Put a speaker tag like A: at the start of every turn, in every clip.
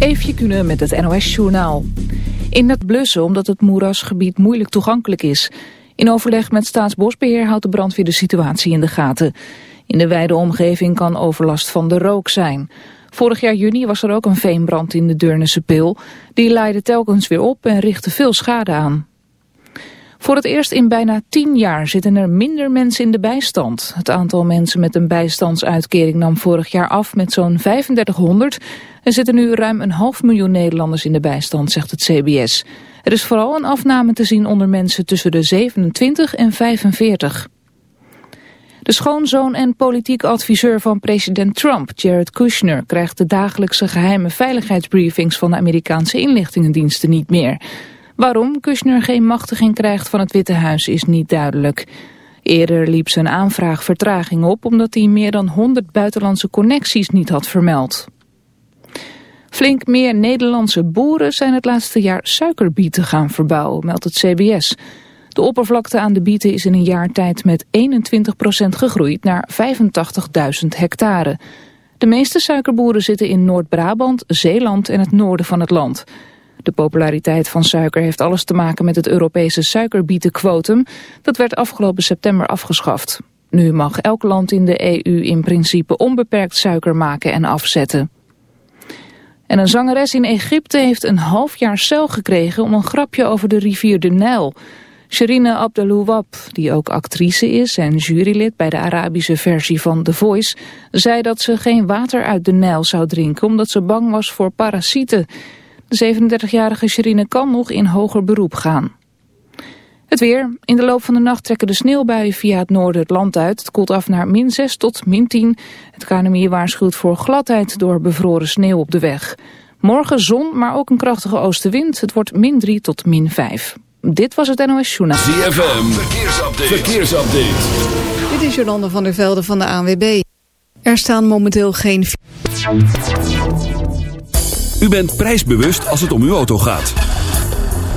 A: Eefje kunnen met het NOS-journaal. In het blussen omdat het moerasgebied moeilijk toegankelijk is. In overleg met Staatsbosbeheer houdt de brandweer de situatie in de gaten. In de wijde omgeving kan overlast van de rook zijn. Vorig jaar juni was er ook een veenbrand in de Deurnense Pil. Die leidde telkens weer op en richtte veel schade aan. Voor het eerst in bijna tien jaar zitten er minder mensen in de bijstand. Het aantal mensen met een bijstandsuitkering nam vorig jaar af met zo'n 3500. Er zitten nu ruim een half miljoen Nederlanders in de bijstand, zegt het CBS. Er is vooral een afname te zien onder mensen tussen de 27 en 45. De schoonzoon en politiek adviseur van president Trump, Jared Kushner, krijgt de dagelijkse geheime veiligheidsbriefings van de Amerikaanse inlichtingendiensten niet meer. Waarom Kushner geen machtiging krijgt van het Witte Huis is niet duidelijk. Eerder liep zijn aanvraag vertraging op omdat hij meer dan 100 buitenlandse connecties niet had vermeld. Flink meer Nederlandse boeren zijn het laatste jaar suikerbieten gaan verbouwen, meldt het CBS. De oppervlakte aan de bieten is in een jaar tijd met 21% gegroeid naar 85.000 hectare. De meeste suikerboeren zitten in Noord-Brabant, Zeeland en het noorden van het land. De populariteit van suiker heeft alles te maken met het Europese suikerbietenquotum. Dat werd afgelopen september afgeschaft. Nu mag elk land in de EU in principe onbeperkt suiker maken en afzetten. En een zangeres in Egypte heeft een half jaar cel gekregen om een grapje over de rivier de Nijl. Sherine Abdelouwab, die ook actrice is en jurylid bij de Arabische versie van The Voice, zei dat ze geen water uit de Nijl zou drinken omdat ze bang was voor parasieten. De 37-jarige Sherine kan nog in hoger beroep gaan. Het weer. In de loop van de nacht trekken de sneeuwbuien via het noorden het land uit. Het koelt af naar min 6 tot min 10. Het KNMI waarschuwt voor gladheid door bevroren sneeuw op de weg. Morgen zon, maar ook een krachtige oostenwind. Het wordt min 3 tot min 5. Dit was het NOS Journaal.
B: ZFM. Verkeersupdate. Verkeersupdate.
C: Dit is Jolande van der Velde van de ANWB. Er staan momenteel geen...
D: U bent prijsbewust als het om uw auto gaat.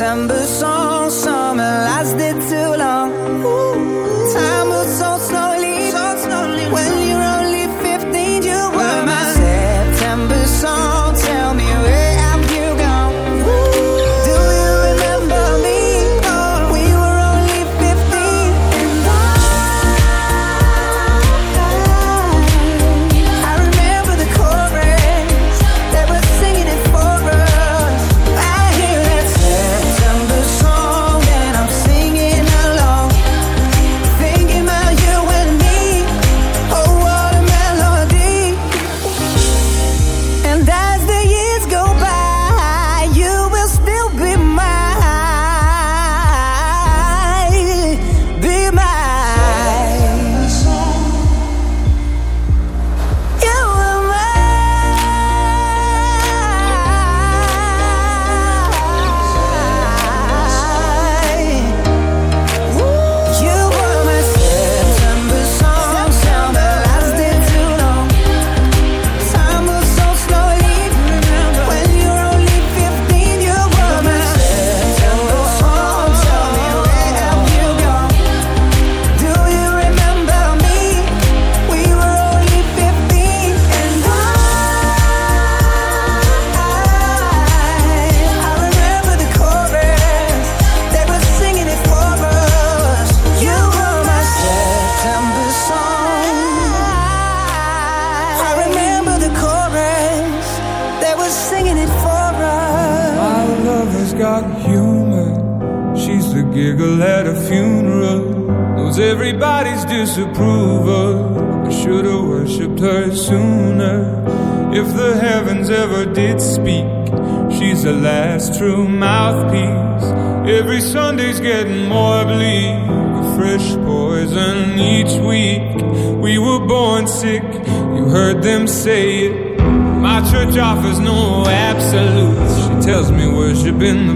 E: December song.
F: been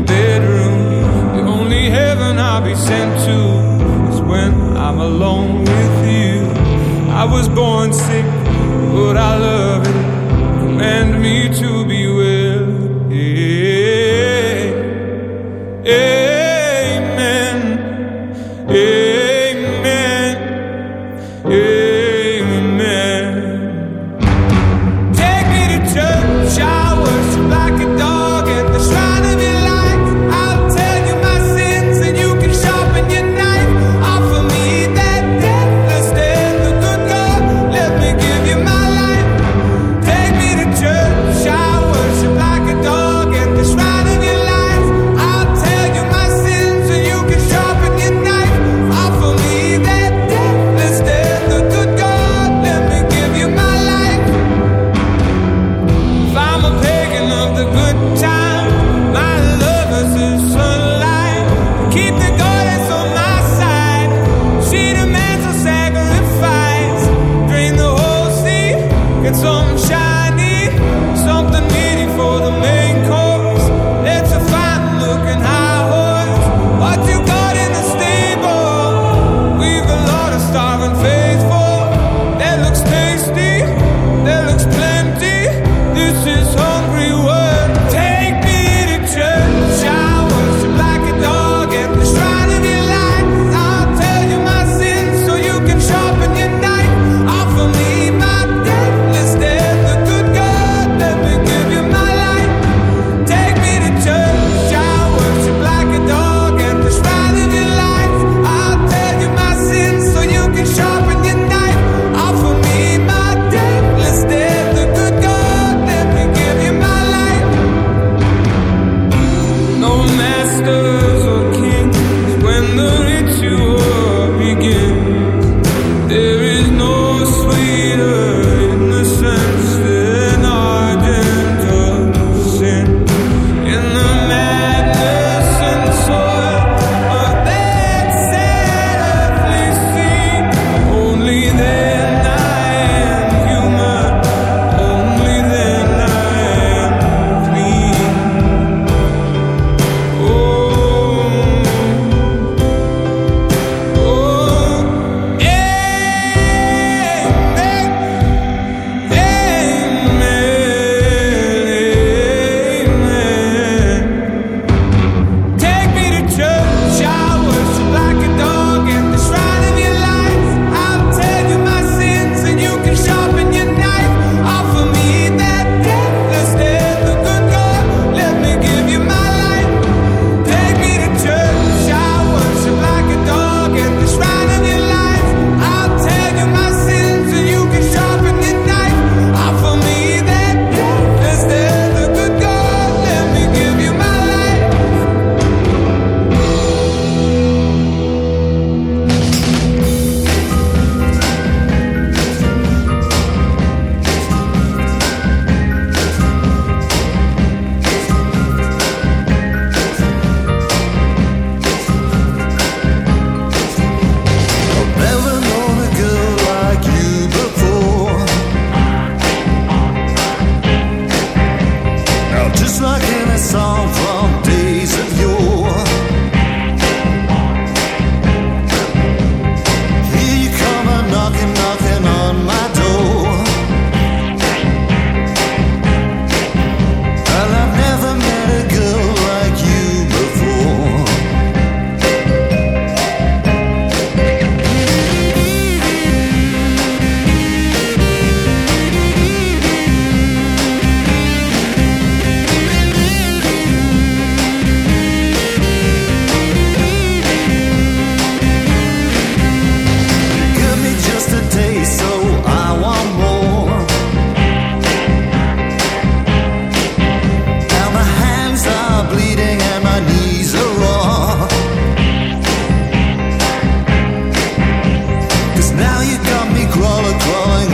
F: got me crawling, crawling.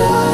G: love.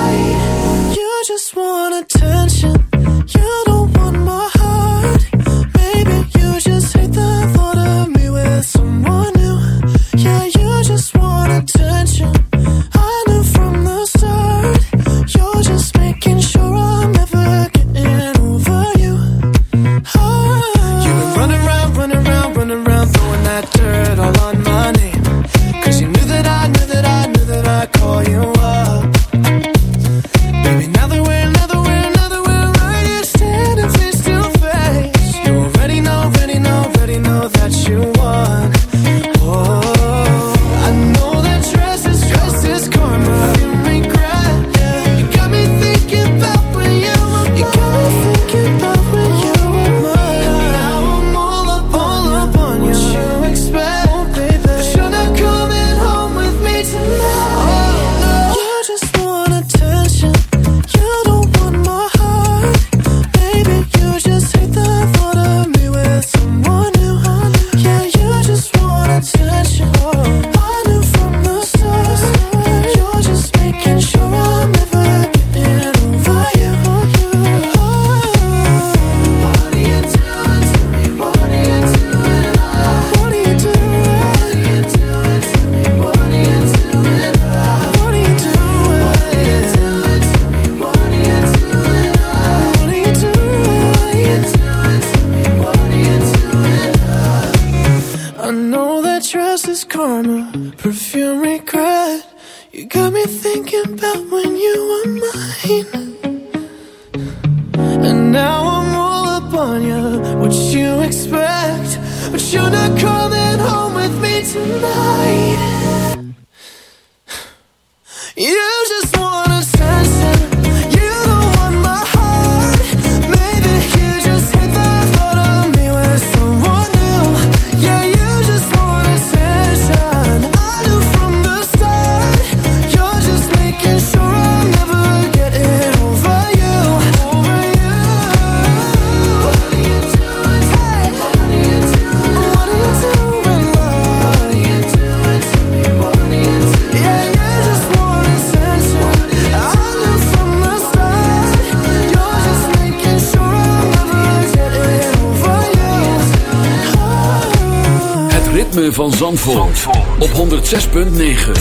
G: van Zandvoort, Zandvoort. op 106.9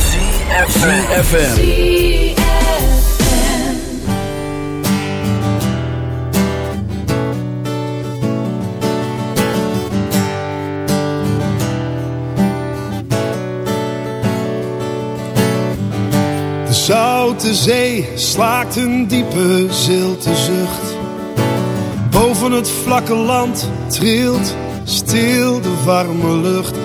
G: CFFM
H: De Zoute Zee slaakt een diepe zilte zucht Boven het vlakke land trilt stil de warme lucht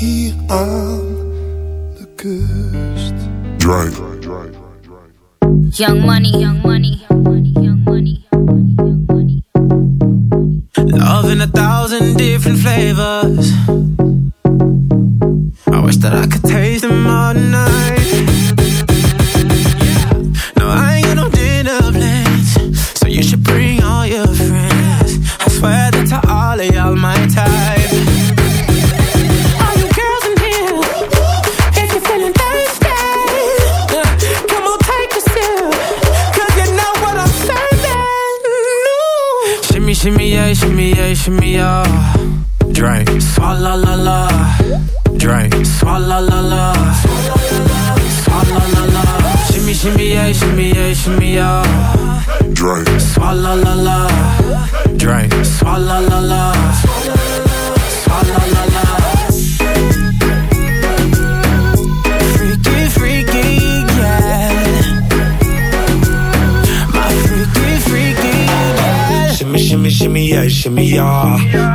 H: Hier aan de kust.
I: Drive.
J: Young money, young money, young money, young money.
K: Love in a thousand different flavors.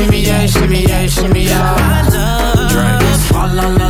K: Shimmy, yeah, shimmy, yeah, shimmy, yeah. Drink, swalla la la. Drink,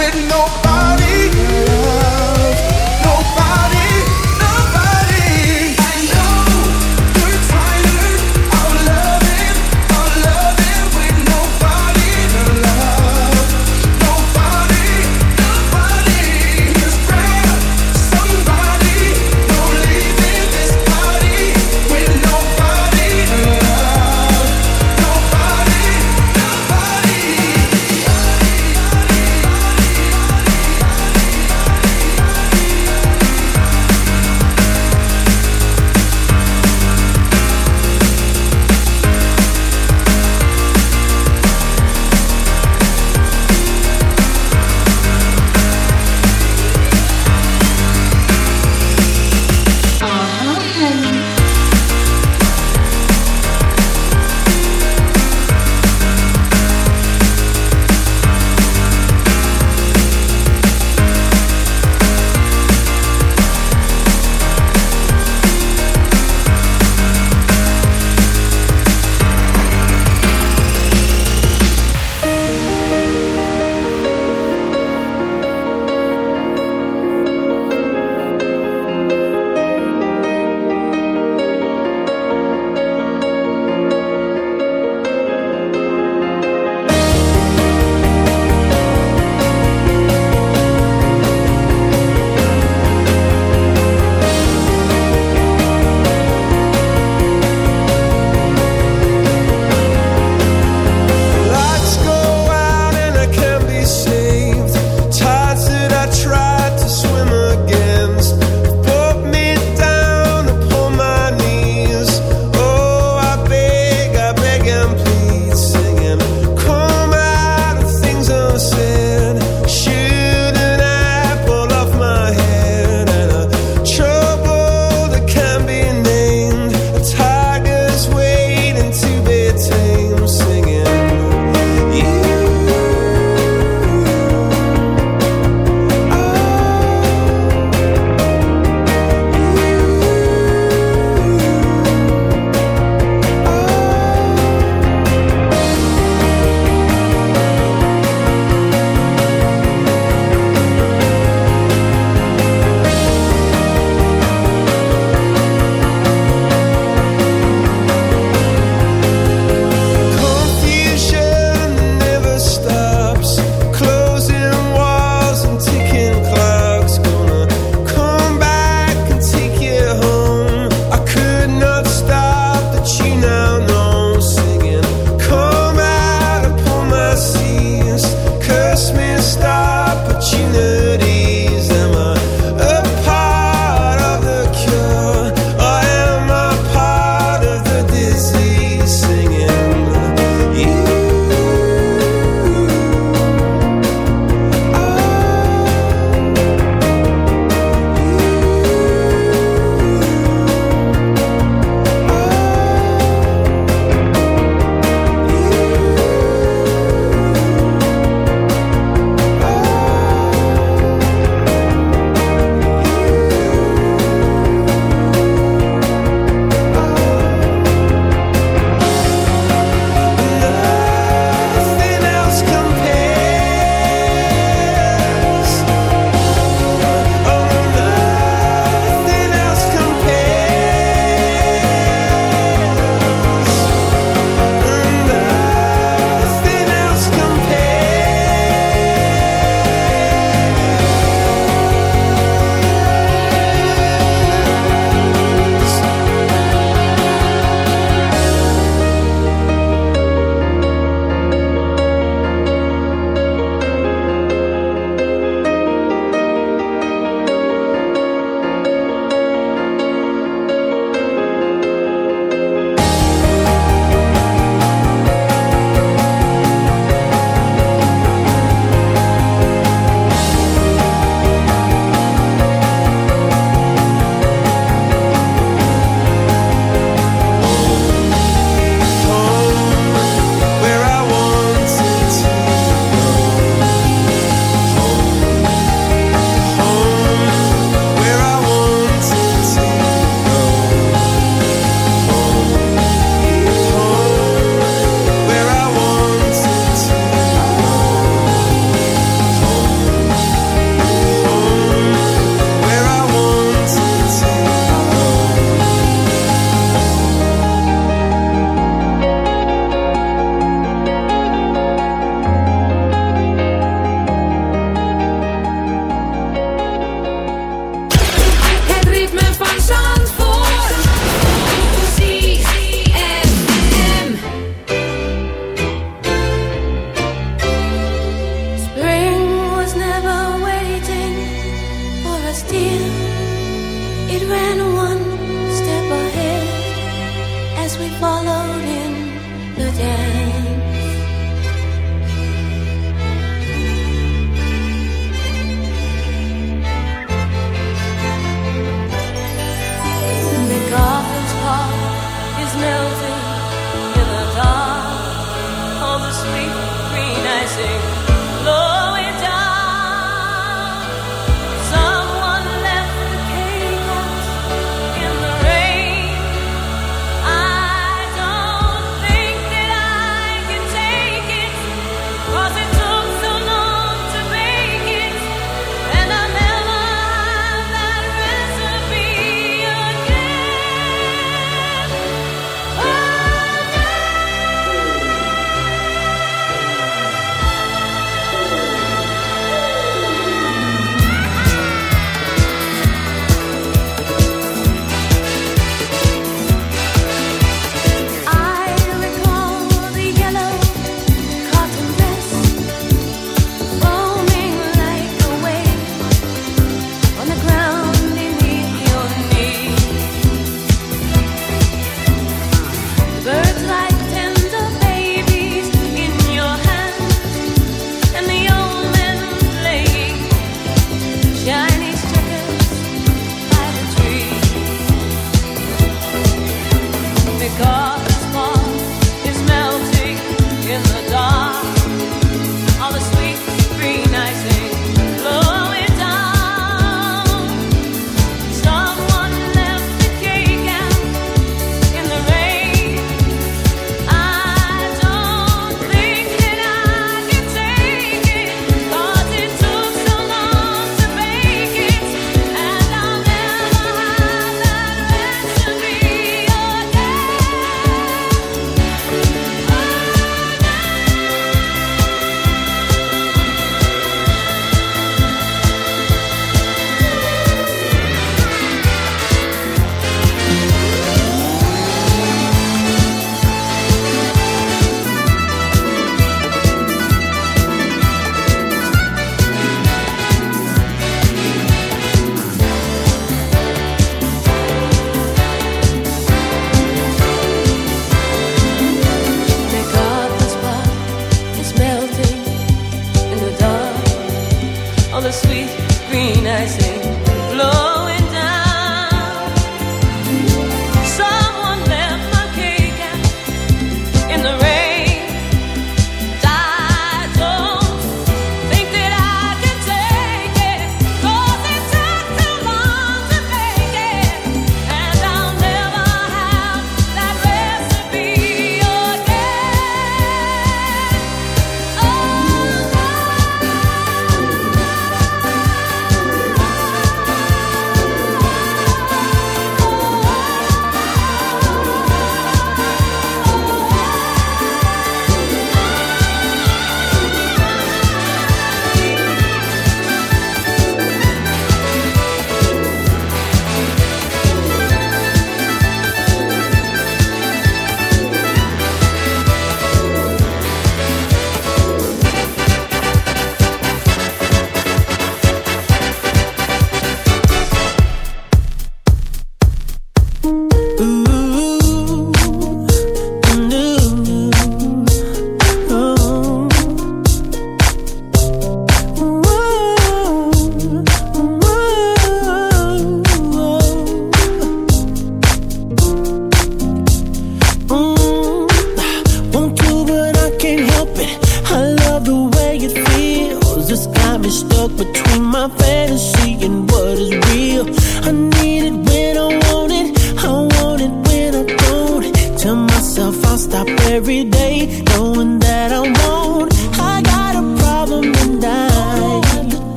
L: With nobody.
M: still it ran one step ahead as we followed in the dance. The garden's path is melting.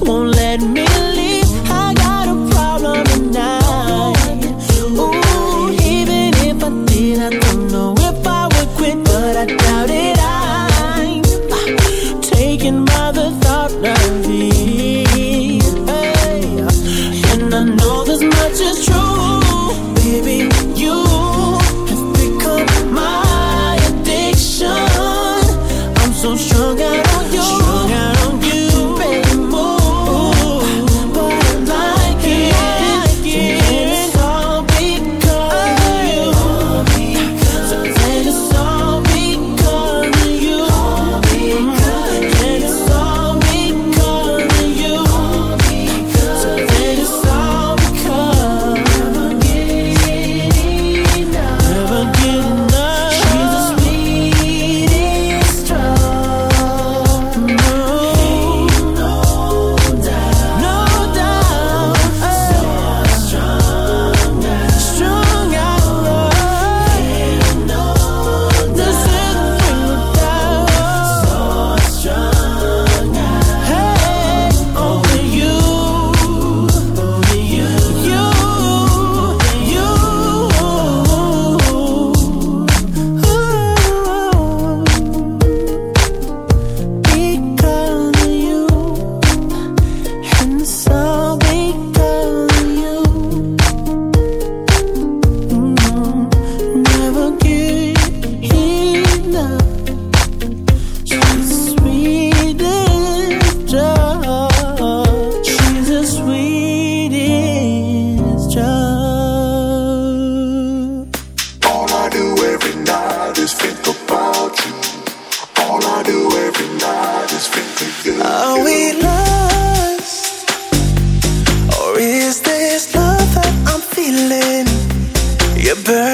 N: won't
K: let me leave.
O: just think about you. All I do every night is think of you.
K: Are we lost? Or is this love that I'm feeling?
D: You're.